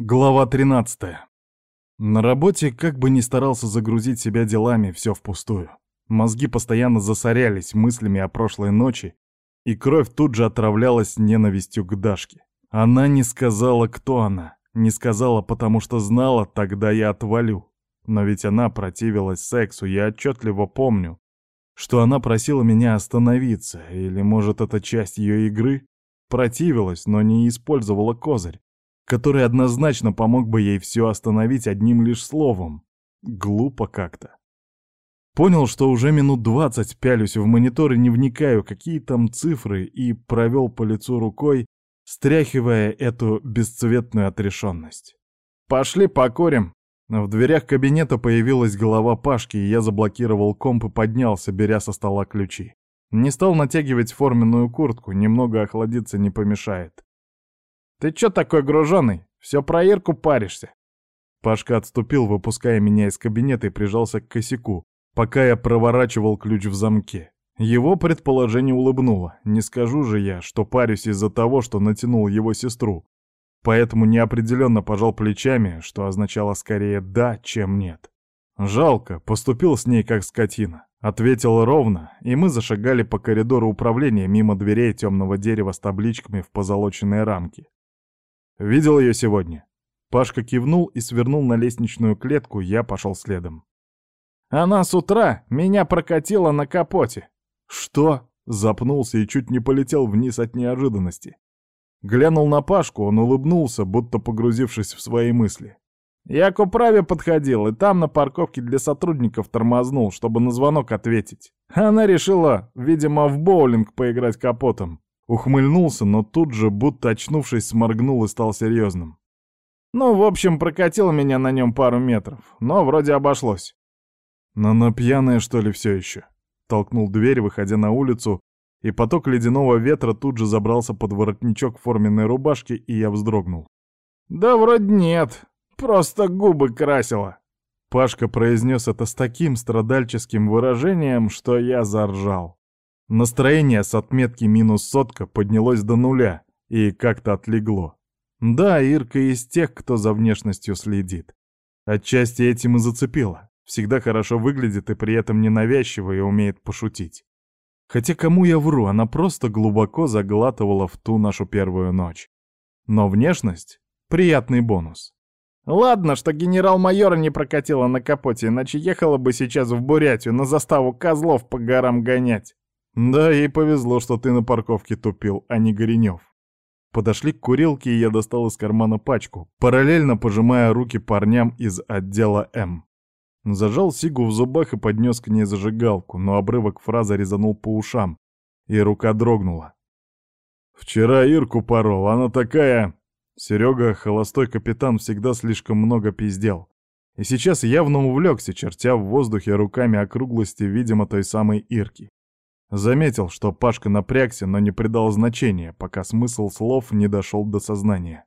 Глава 13. На работе, как бы ни старался загрузить себя делами, все впустую. Мозги постоянно засорялись мыслями о прошлой ночи, и кровь тут же отравлялась ненавистью к Дашке. Она не сказала, кто она, не сказала, потому что знала, тогда я отвалю. Но ведь она противилась сексу, я отчетливо помню, что она просила меня остановиться, или, может, это часть ее игры? Противилась, но не использовала козырь который однозначно помог бы ей все остановить одним лишь словом. Глупо как-то. Понял, что уже минут двадцать пялюсь в монитор и не вникаю, какие там цифры, и провел по лицу рукой, стряхивая эту бесцветную отрешенность. «Пошли покурим!» В дверях кабинета появилась голова Пашки, и я заблокировал комп и поднялся, беря со стола ключи. Не стал натягивать форменную куртку, немного охладиться не помешает. «Ты чё такой гружёный? Всё про Ирку паришься?» Пашка отступил, выпуская меня из кабинета и прижался к косяку, пока я проворачивал ключ в замке. Его предположение улыбнуло. Не скажу же я, что парюсь из-за того, что натянул его сестру. Поэтому неопределенно пожал плечами, что означало скорее «да», чем «нет». Жалко, поступил с ней как скотина. Ответил ровно, и мы зашагали по коридору управления мимо дверей темного дерева с табличками в позолоченной рамке. Видел ее сегодня?» Пашка кивнул и свернул на лестничную клетку, я пошел следом. «Она с утра меня прокатила на капоте». «Что?» — запнулся и чуть не полетел вниз от неожиданности. Глянул на Пашку, он улыбнулся, будто погрузившись в свои мысли. «Я к управе подходил, и там на парковке для сотрудников тормознул, чтобы на звонок ответить. Она решила, видимо, в боулинг поиграть капотом. Ухмыльнулся, но тут же, будто очнувшись, сморгнул и стал серьезным. Ну, в общем, прокатил меня на нем пару метров, но вроде обошлось. Но на пьяная, что ли, все еще? Толкнул дверь, выходя на улицу, и поток ледяного ветра тут же забрался под воротничок форменной рубашки, и я вздрогнул. «Да вроде нет, просто губы красила». Пашка произнес это с таким страдальческим выражением, что я заржал. Настроение с отметки минус сотка поднялось до нуля и как-то отлегло. Да, Ирка из тех, кто за внешностью следит. Отчасти этим и зацепила. Всегда хорошо выглядит и при этом ненавязчиво и умеет пошутить. Хотя кому я вру, она просто глубоко заглатывала в ту нашу первую ночь. Но внешность — приятный бонус. Ладно, что генерал-майора не прокатила на капоте, иначе ехала бы сейчас в Бурятию на заставу козлов по горам гонять. Да, ей повезло, что ты на парковке тупил, а не Горенев. Подошли к курилке, и я достал из кармана пачку, параллельно пожимая руки парням из отдела М. Зажал сигу в зубах и поднес к ней зажигалку, но обрывок фразы резанул по ушам, и рука дрогнула. «Вчера Ирку порол, она такая...» Серега, холостой капитан, всегда слишком много пиздел. И сейчас явно увлекся, чертя в воздухе руками округлости, видимо, той самой Ирки. Заметил, что Пашка напрягся, но не придал значения, пока смысл слов не дошел до сознания.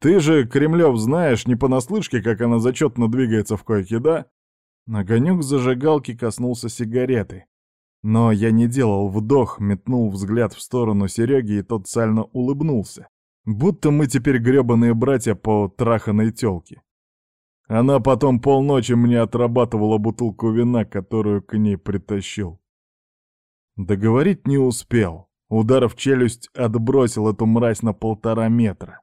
«Ты же, Кремлев, знаешь не понаслышке, как она зачетно двигается в койке, да?» Огонек зажигалки коснулся сигареты. Но я не делал вдох, метнул взгляд в сторону Сереги, и тот сально улыбнулся. Будто мы теперь гребаные братья по траханной тёлке. Она потом полночи мне отрабатывала бутылку вина, которую к ней притащил. Договорить не успел. Удар в челюсть отбросил эту мразь на полтора метра.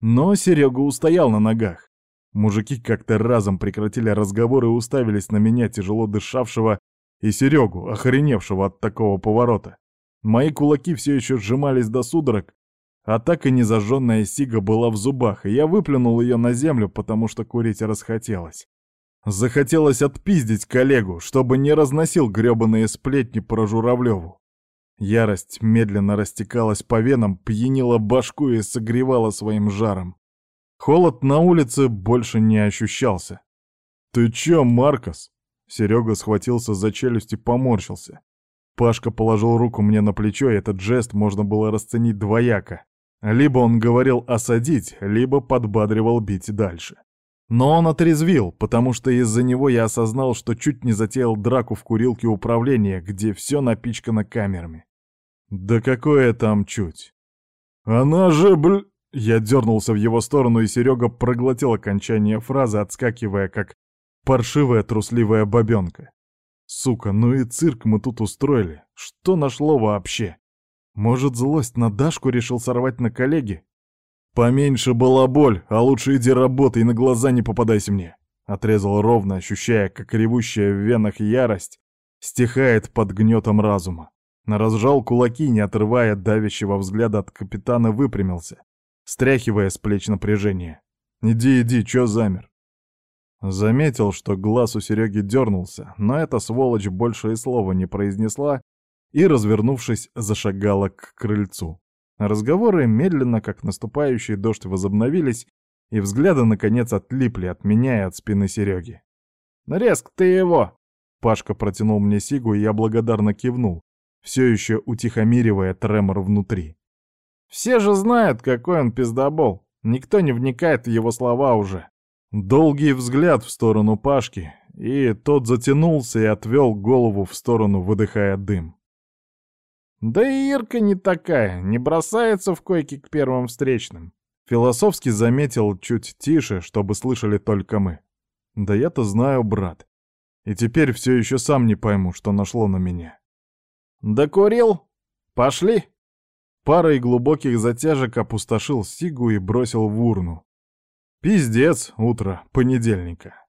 Но Серега устоял на ногах. Мужики как-то разом прекратили разговор и уставились на меня, тяжело дышавшего, и Серегу, охреневшего от такого поворота. Мои кулаки все еще сжимались до судорог, а так и незажженная сига была в зубах, и я выплюнул ее на землю, потому что курить расхотелось. Захотелось отпиздить коллегу, чтобы не разносил грёбаные сплетни про Журавлёву. Ярость медленно растекалась по венам, пьянила башку и согревала своим жаром. Холод на улице больше не ощущался. «Ты чё, Маркос?» Серега схватился за челюсть и поморщился. Пашка положил руку мне на плечо, и этот жест можно было расценить двояко. Либо он говорил осадить, либо подбадривал бить дальше. Но он отрезвил, потому что из-за него я осознал, что чуть не затеял драку в курилке управления, где все напичкано камерами. Да какое там чуть. Она же, бл... Я дернулся в его сторону, и Серега проглотил окончание фразы, отскакивая, как паршивая трусливая бабенка. Сука, ну и цирк мы тут устроили. Что нашло вообще? Может, злость на Дашку решил сорвать на коллеги? Поменьше была боль, а лучше иди работай и на глаза не попадайся мне. Отрезал ровно, ощущая, как ревущая в венах ярость стихает под гнетом разума. Разжал кулаки, не отрывая давящего взгляда от капитана, выпрямился, стряхивая с плеч напряжение. «Иди, иди, чё замер?» Заметил, что глаз у Сереги дернулся, но эта сволочь больше и слова не произнесла и, развернувшись, зашагала к крыльцу. Разговоры медленно, как наступающий дождь, возобновились, и взгляды, наконец, отлипли от меня и от спины Сереги. «Резк, ты его!» Пашка протянул мне сигу, и я благодарно кивнул, все еще утихомиривая тремор внутри. «Все же знают, какой он пиздобол. Никто не вникает в его слова уже. Долгий взгляд в сторону Пашки, и тот затянулся и отвел голову в сторону, выдыхая дым. Да и Ирка не такая, не бросается в койки к первым встречным. Философски заметил чуть тише, чтобы слышали только мы. Да я-то знаю, брат. И теперь все еще сам не пойму, что нашло на меня. «Докурил? Пошли!» Парой глубоких затяжек опустошил сигу и бросил в урну. Пиздец, утро понедельника.